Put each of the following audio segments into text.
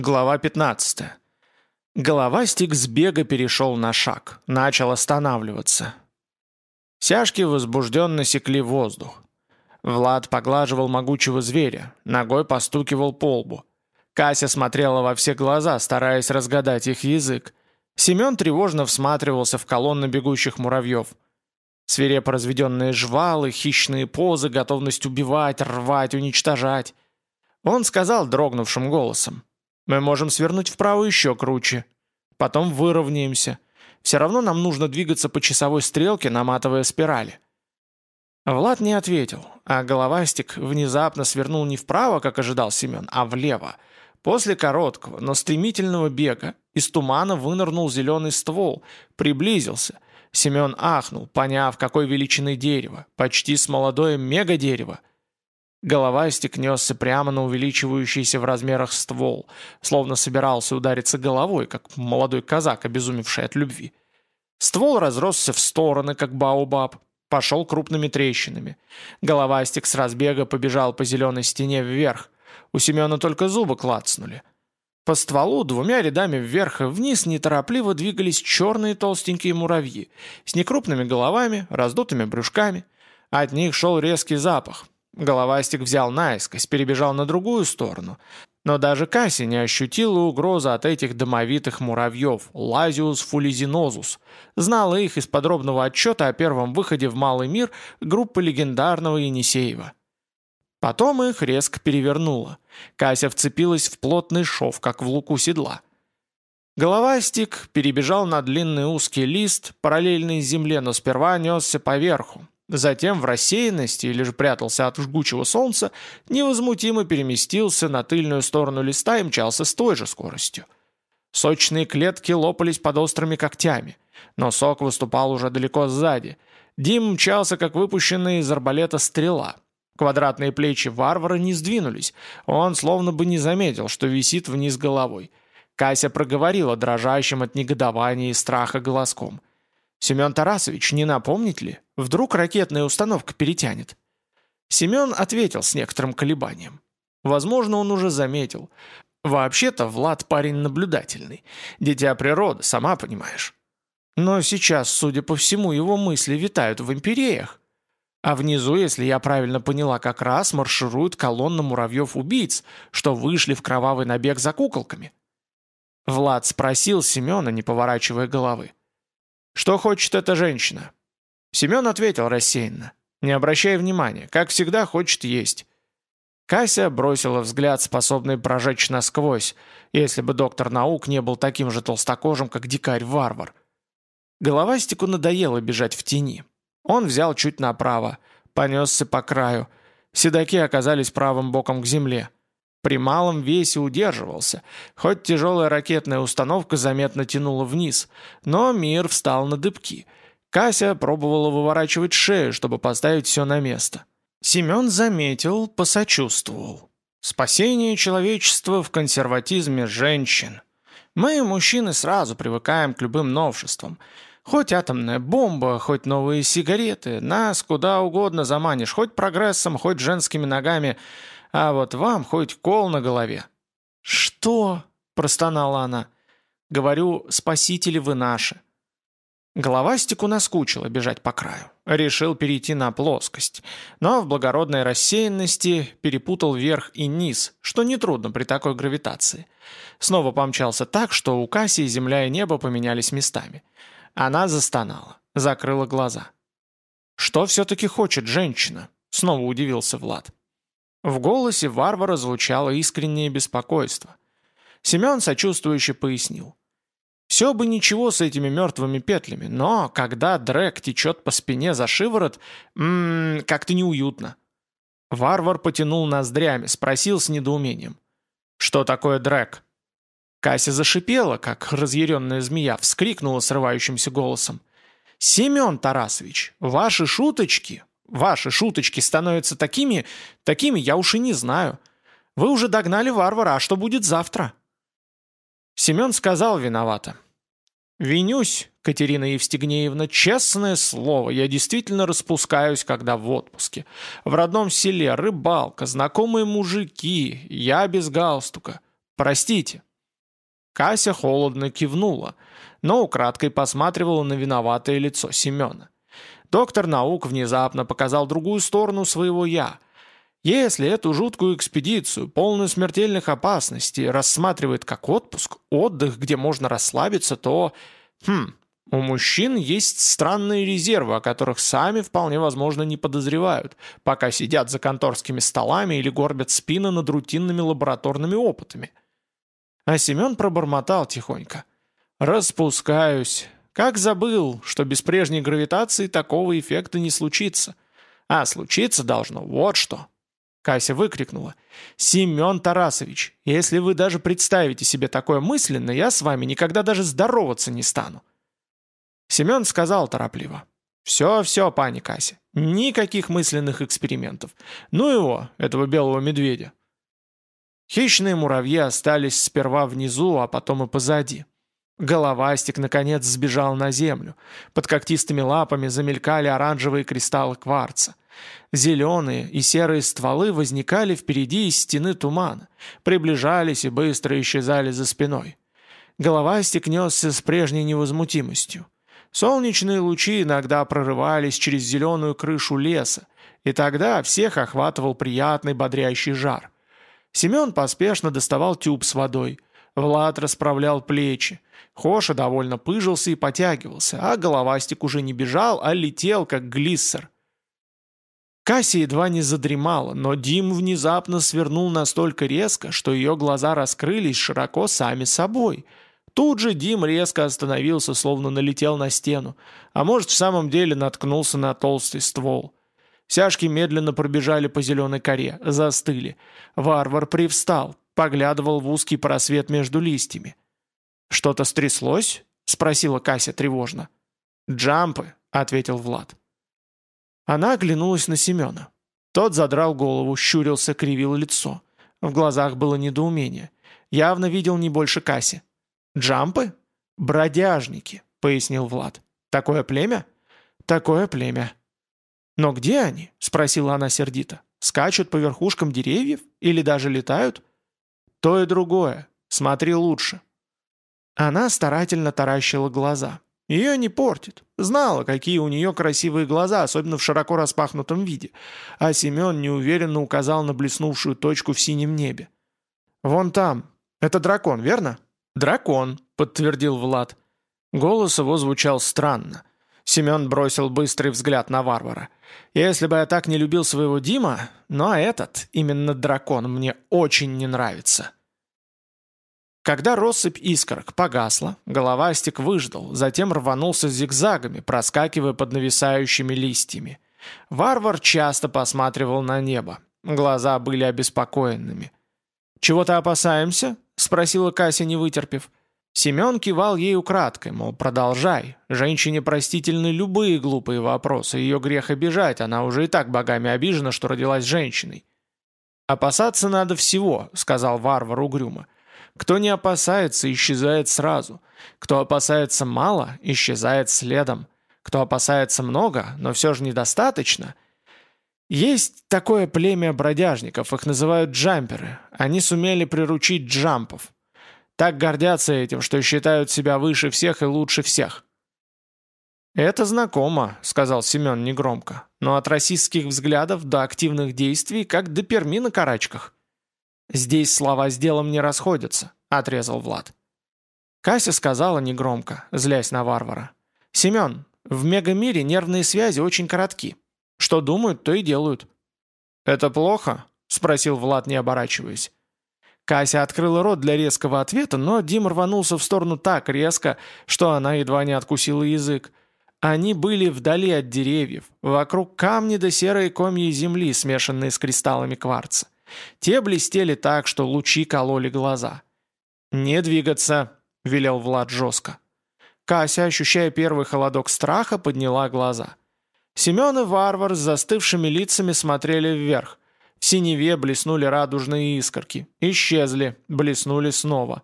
Глава 15. Головастик с бега перешел на шаг, начал останавливаться. Сяжки возбужденно секли воздух. Влад поглаживал могучего зверя, ногой постукивал по лбу. Кася смотрела во все глаза, стараясь разгадать их язык. Семен тревожно всматривался в колонны бегущих муравьев. Свирепо разведенные жвалы, хищные позы, готовность убивать, рвать, уничтожать. Он сказал дрогнувшим голосом. «Мы можем свернуть вправо еще круче. Потом выровняемся. Все равно нам нужно двигаться по часовой стрелке, наматывая спирали». Влад не ответил, а головастик внезапно свернул не вправо, как ожидал Семен, а влево. После короткого, но стремительного бега из тумана вынырнул зеленый ствол, приблизился. Семен ахнул, поняв, какой величины дерево, почти с молодое мегадерево. Головастик несся прямо на увеличивающийся в размерах ствол, словно собирался удариться головой, как молодой казак, обезумевший от любви. Ствол разросся в стороны, как баобаб, пошел крупными трещинами. Головастик с разбега побежал по зеленой стене вверх. У Семена только зубы клацнули. По стволу двумя рядами вверх и вниз неторопливо двигались черные толстенькие муравьи с некрупными головами, раздутыми брюшками. От них шел резкий запах. Головастик взял наискось, перебежал на другую сторону. Но даже Касси не ощутила угрозы от этих домовитых муравьев, Лазиус фулизинозус. Знала их из подробного отчета о первом выходе в Малый мир группы легендарного Енисеева. Потом их резко перевернуло. Кася вцепилась в плотный шов, как в луку седла. Головастик перебежал на длинный узкий лист, параллельный земле, но сперва несся поверху. Затем в рассеянности, или же прятался от жгучего солнца, невозмутимо переместился на тыльную сторону листа и мчался с той же скоростью. Сочные клетки лопались под острыми когтями, но сок выступал уже далеко сзади. Дим мчался, как выпущенная из арбалета стрела — Квадратные плечи варвара не сдвинулись. Он словно бы не заметил, что висит вниз головой. Кася проговорила дрожащим от негодования и страха голоском. «Семен Тарасович, не напомнить ли? Вдруг ракетная установка перетянет?» Семен ответил с некоторым колебанием. Возможно, он уже заметил. Вообще-то Влад парень наблюдательный. Дитя природы, сама понимаешь. Но сейчас, судя по всему, его мысли витают в империях. А внизу, если я правильно поняла, как раз марширует колонна муравьев-убийц, что вышли в кровавый набег за куколками. Влад спросил Семена, не поворачивая головы. «Что хочет эта женщина?» Семен ответил рассеянно. «Не обращай внимания, как всегда хочет есть». Кася бросила взгляд, способный прожечь насквозь, если бы доктор наук не был таким же толстокожим, как дикарь-варвар. Головастику надоело бежать в тени. Он взял чуть направо, понесся по краю. Седаки оказались правым боком к земле. При малом весе удерживался, хоть тяжелая ракетная установка заметно тянула вниз, но мир встал на дыбки. Кася пробовала выворачивать шею, чтобы поставить все на место. Семен заметил, посочувствовал. Спасение человечества в консерватизме женщин. Мы, мужчины, сразу привыкаем к любым новшествам. Хоть атомная бомба, хоть новые сигареты, нас куда угодно заманишь, хоть прогрессом, хоть женскими ногами, а вот вам хоть кол на голове». «Что?» – простонала она. «Говорю, спасители вы наши». Головастику наскучило бежать по краю. Решил перейти на плоскость. Но в благородной рассеянности перепутал верх и низ, что нетрудно при такой гравитации. Снова помчался так, что у Кассии земля и небо поменялись местами. Она застонала, закрыла глаза. «Что все-таки хочет женщина?» — снова удивился Влад. В голосе варвара звучало искреннее беспокойство. Семен сочувствующе пояснил. «Все бы ничего с этими мертвыми петлями, но когда дрэк течет по спине за шиворот, м как-то неуютно». Варвар потянул ноздрями, спросил с недоумением. «Что такое дрэк?» Кася зашипела, как разъяренная змея, вскрикнула срывающимся голосом. «Семен Тарасович, ваши шуточки, ваши шуточки становятся такими, такими я уж и не знаю. Вы уже догнали варвара, а что будет завтра?» Семен сказал виновато. «Винюсь, Катерина Евстигнеевна, честное слово, я действительно распускаюсь, когда в отпуске. В родном селе рыбалка, знакомые мужики, я без галстука. Простите, Кася холодно кивнула, но украдкой посматривала на виноватое лицо Семена. Доктор наук внезапно показал другую сторону своего «я». Если эту жуткую экспедицию, полную смертельных опасностей, рассматривает как отпуск, отдых, где можно расслабиться, то... Хм, у мужчин есть странные резервы, о которых сами вполне возможно не подозревают, пока сидят за конторскими столами или горбят спины над рутинными лабораторными опытами. А Семен пробормотал тихонько. «Распускаюсь. Как забыл, что без прежней гравитации такого эффекта не случится. А случиться должно вот что». Кася выкрикнула. «Семен Тарасович, если вы даже представите себе такое мысленно, я с вами никогда даже здороваться не стану». Семен сказал торопливо. «Все-все, пани Кася, никаких мысленных экспериментов. Ну его, этого белого медведя». Хищные муравьи остались сперва внизу, а потом и позади. Головастик, наконец, сбежал на землю. Под когтистыми лапами замелькали оранжевые кристаллы кварца. Зеленые и серые стволы возникали впереди из стены тумана, приближались и быстро исчезали за спиной. Головастик несся с прежней невозмутимостью. Солнечные лучи иногда прорывались через зеленую крышу леса, и тогда всех охватывал приятный бодрящий жар. Семен поспешно доставал тюб с водой. Влад расправлял плечи. Хоша довольно пыжился и потягивался, а головастик уже не бежал, а летел, как глиссер. Касси едва не задремала, но Дим внезапно свернул настолько резко, что ее глаза раскрылись широко сами собой. Тут же Дим резко остановился, словно налетел на стену, а может в самом деле наткнулся на толстый ствол. Сяжки медленно пробежали по зеленой коре, застыли. Варвар привстал, поглядывал в узкий просвет между листьями. «Что-то стряслось?» — спросила Кася тревожно. «Джампы», — ответил Влад. Она оглянулась на Семена. Тот задрал голову, щурился, кривил лицо. В глазах было недоумение. Явно видел не больше Касси. «Джампы?» «Бродяжники», — пояснил Влад. «Такое племя?» «Такое племя». «Но где они?» — спросила она сердито. «Скачут по верхушкам деревьев? Или даже летают?» «То и другое. Смотри лучше». Она старательно таращила глаза. Ее не портит. Знала, какие у нее красивые глаза, особенно в широко распахнутом виде. А Семен неуверенно указал на блеснувшую точку в синем небе. «Вон там. Это дракон, верно?» «Дракон», — подтвердил Влад. Голос его звучал странно. Семен бросил быстрый взгляд на варвара. «Если бы я так не любил своего Дима, но этот, именно дракон, мне очень не нравится». Когда россыпь искорок погасла, головастик выждал, затем рванулся зигзагами, проскакивая под нависающими листьями. Варвар часто посматривал на небо. Глаза были обеспокоенными. «Чего-то опасаемся?» — спросила Кася, не вытерпев. Семен кивал ей украдкой, мол, продолжай. Женщине простительны любые глупые вопросы, ее грех обижать, она уже и так богами обижена, что родилась женщиной. «Опасаться надо всего», — сказал варвар угрюмо. Кто не опасается, исчезает сразу. Кто опасается мало, исчезает следом. Кто опасается много, но все же недостаточно. Есть такое племя бродяжников, их называют джамперы. Они сумели приручить джампов. Так гордятся этим, что считают себя выше всех и лучше всех. «Это знакомо», — сказал Семен негромко, «но от расистских взглядов до активных действий, как до перми на карачках». «Здесь слова с делом не расходятся», — отрезал Влад. Кася сказала негромко, злясь на варвара. «Семен, в мегамире нервные связи очень коротки. Что думают, то и делают». «Это плохо?» — спросил Влад, не оборачиваясь. Кася открыла рот для резкого ответа, но Дим рванулся в сторону так резко, что она едва не откусила язык. Они были вдали от деревьев, вокруг камни да серые комья земли, смешанные с кристаллами кварца. Те блестели так, что лучи кололи глаза. «Не двигаться», — велел Влад жестко. Кася, ощущая первый холодок страха, подняла глаза. Семен и варвар с застывшими лицами смотрели вверх. В синеве блеснули радужные искорки. Исчезли, блеснули снова.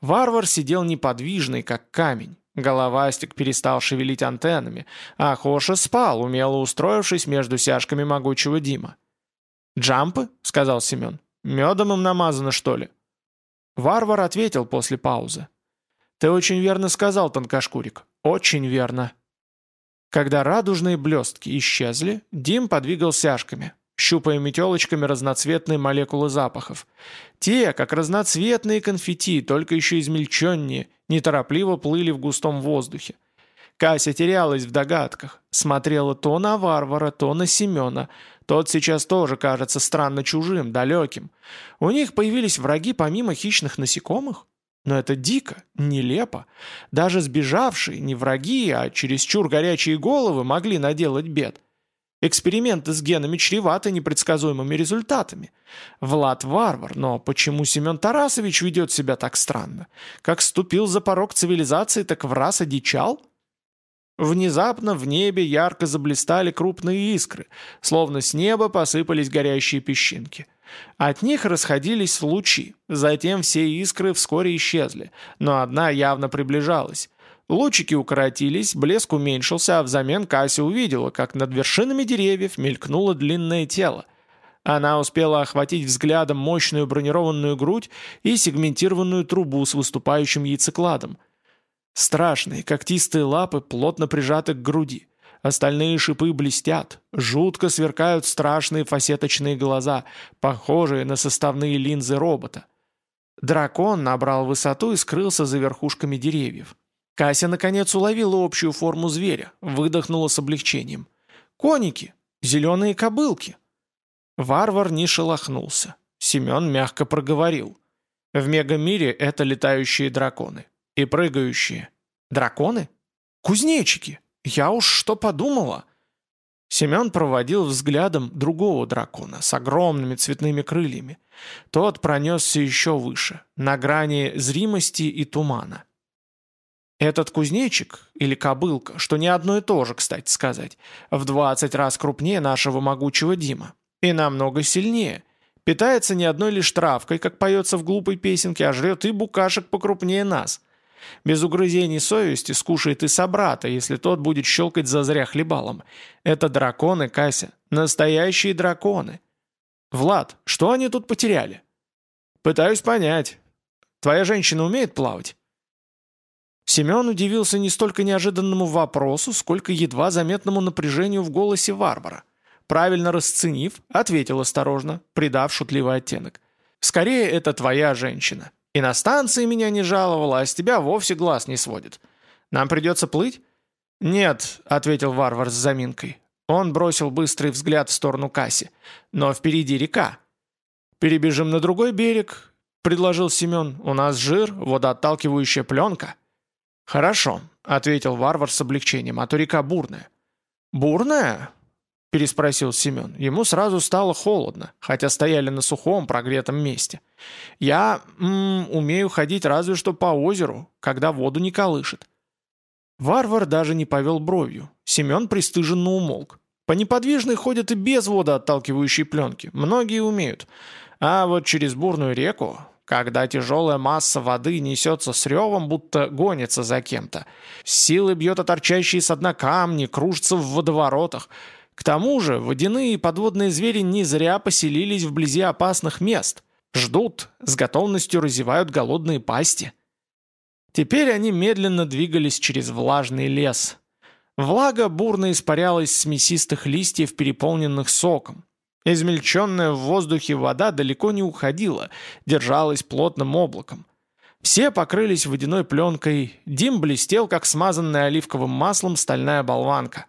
Варвар сидел неподвижный, как камень. Головастик перестал шевелить антеннами, а Хоша спал, умело устроившись между сяжками могучего Дима. «Джампы?» — сказал Семен. «Медом им намазано, что ли?» Варвар ответил после паузы. «Ты очень верно сказал, Тонкошкурик, очень верно». Когда радужные блестки исчезли, Дим подвигал сяжками, щупая метелочками разноцветные молекулы запахов. Те, как разноцветные конфетти, только еще измельченнее, неторопливо плыли в густом воздухе. Кася терялась в догадках, смотрела то на варвара, то на Семена. Тот сейчас тоже кажется странно чужим, далеким. У них появились враги помимо хищных насекомых? Но это дико, нелепо. Даже сбежавшие, не враги, а чересчур горячие головы могли наделать бед. Эксперименты с генами чреваты непредсказуемыми результатами. Влад варвар, но почему Семен Тарасович ведет себя так странно? Как ступил за порог цивилизации, так в раз одичал? Внезапно в небе ярко заблистали крупные искры, словно с неба посыпались горящие песчинки. От них расходились лучи, затем все искры вскоре исчезли, но одна явно приближалась. Лучики укоротились, блеск уменьшился, а взамен Кася увидела, как над вершинами деревьев мелькнуло длинное тело. Она успела охватить взглядом мощную бронированную грудь и сегментированную трубу с выступающим яйцекладом. Страшные когтистые лапы плотно прижаты к груди. Остальные шипы блестят, жутко сверкают страшные фасеточные глаза, похожие на составные линзы робота. Дракон набрал высоту и скрылся за верхушками деревьев. Кася наконец уловила общую форму зверя, выдохнула с облегчением. «Коники! Зеленые кобылки!» Варвар не шелохнулся. Семен мягко проговорил. «В мегамире это летающие драконы. И прыгающие. Драконы? Кузнечики! Я уж что подумала!» Семен проводил взглядом другого дракона с огромными цветными крыльями. Тот пронесся еще выше, на грани зримости и тумана. Этот кузнечик, или кобылка, что не одно и то же, кстати сказать, в 20 раз крупнее нашего могучего Дима. И намного сильнее. Питается не одной лишь травкой, как поется в глупой песенке, а жрет и букашек покрупнее нас. Без угрызений совести скушает и собрата, если тот будет щелкать зазря хлебалом. Это драконы, Кася. Настоящие драконы. Влад, что они тут потеряли? Пытаюсь понять. Твоя женщина умеет плавать? Семен удивился не столько неожиданному вопросу, сколько едва заметному напряжению в голосе варвара. Правильно расценив, ответил осторожно, придав шутливый оттенок. «Скорее, это твоя женщина. И на станции меня не жаловала, а с тебя вовсе глаз не сводит. Нам придется плыть?» «Нет», — ответил варвар с заминкой. Он бросил быстрый взгляд в сторону Касси. «Но впереди река». «Перебежим на другой берег», — предложил Семен. «У нас жир, водоотталкивающая пленка». «Хорошо», — ответил варвар с облегчением, — «а то река бурная». «Бурная?» — переспросил Семен. Ему сразу стало холодно, хотя стояли на сухом, прогретом месте. «Я м -м, умею ходить разве что по озеру, когда воду не колышет». Варвар даже не повел бровью. Семен пристыженно умолк. По неподвижной ходят и без водоотталкивающей пленки. Многие умеют. А вот через бурную реку когда тяжелая масса воды несется с ревом, будто гонится за кем-то. С силой бьет оторчащие со дна камни, кружится в водоворотах. К тому же водяные и подводные звери не зря поселились вблизи опасных мест. Ждут, с готовностью разевают голодные пасти. Теперь они медленно двигались через влажный лес. Влага бурно испарялась с мясистых листьев, переполненных соком. Измельченная в воздухе вода далеко не уходила, держалась плотным облаком. Все покрылись водяной пленкой, дим блестел, как смазанная оливковым маслом стальная болванка.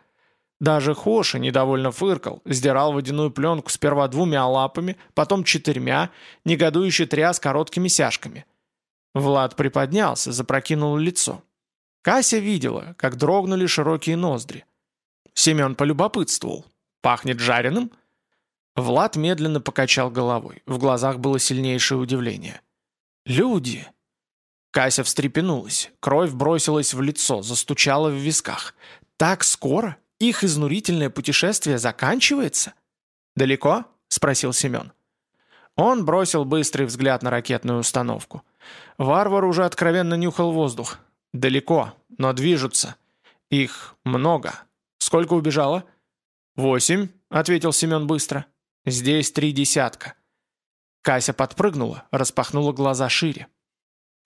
Даже Хоша недовольно фыркал, сдирал водяную пленку сперва двумя лапами, потом четырьмя, негодующе тряс короткими сяжками. Влад приподнялся, запрокинул лицо. Кася видела, как дрогнули широкие ноздри. Семен полюбопытствовал. «Пахнет жареным?» Влад медленно покачал головой. В глазах было сильнейшее удивление. «Люди!» Кася встрепенулась. Кровь бросилась в лицо, застучала в висках. «Так скоро? Их изнурительное путешествие заканчивается?» «Далеко?» — спросил Семен. Он бросил быстрый взгляд на ракетную установку. Варвар уже откровенно нюхал воздух. «Далеко, но движутся. Их много. Сколько убежало?» «Восемь», — ответил Семен быстро. Здесь три десятка». Кася подпрыгнула, распахнула глаза шире.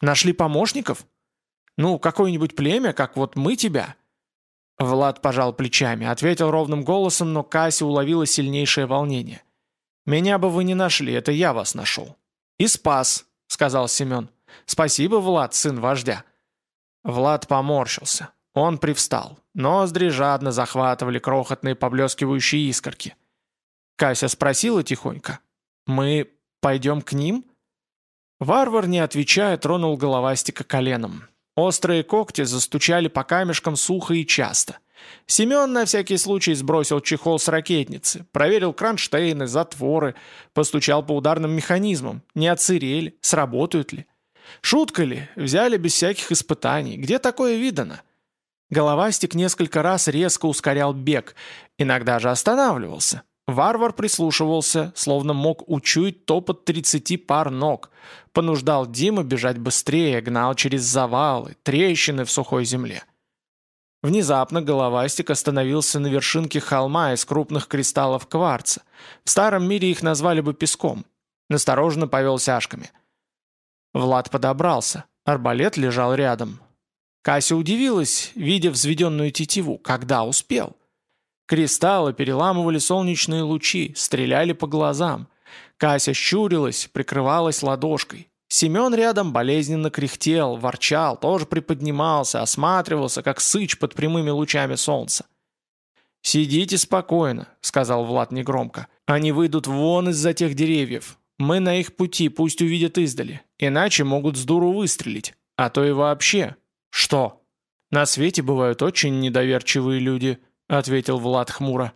Нашли помощников? Ну, какое-нибудь племя, как вот мы тебя?» Влад пожал плечами, ответил ровным голосом, но Кася уловила сильнейшее волнение. «Меня бы вы не нашли, это я вас нашел». «И спас», — сказал Семен. «Спасибо, Влад, сын вождя». Влад поморщился. Он привстал. Ноздри жадно захватывали крохотные поблескивающие искорки. Кася спросила тихонько. «Мы пойдем к ним?» Варвар, не отвечая, тронул головастика коленом. Острые когти застучали по камешкам сухо и часто. Семен на всякий случай сбросил чехол с ракетницы, проверил кронштейны, затворы, постучал по ударным механизмам, не отсырели, сработают ли. Шутка ли, взяли без всяких испытаний, где такое видано? Головастик несколько раз резко ускорял бег, иногда же останавливался. Варвар прислушивался, словно мог учуять топот тридцати пар ног. Понуждал Дима бежать быстрее, гнал через завалы, трещины в сухой земле. Внезапно головастик остановился на вершинке холма из крупных кристаллов кварца. В старом мире их назвали бы песком. Настороженно повел сяжками. Влад подобрался. Арбалет лежал рядом. Кася удивилась, видя взведенную тетиву. Когда успел? Кристаллы переламывали солнечные лучи, стреляли по глазам. Кася щурилась, прикрывалась ладошкой. Семен рядом болезненно кряхтел, ворчал, тоже приподнимался, осматривался, как сыч под прямыми лучами солнца. «Сидите спокойно», — сказал Влад негромко. «Они выйдут вон из-за тех деревьев. Мы на их пути, пусть увидят издали. Иначе могут с дуру выстрелить. А то и вообще. Что? На свете бывают очень недоверчивые люди», — ответил Влад хмуро.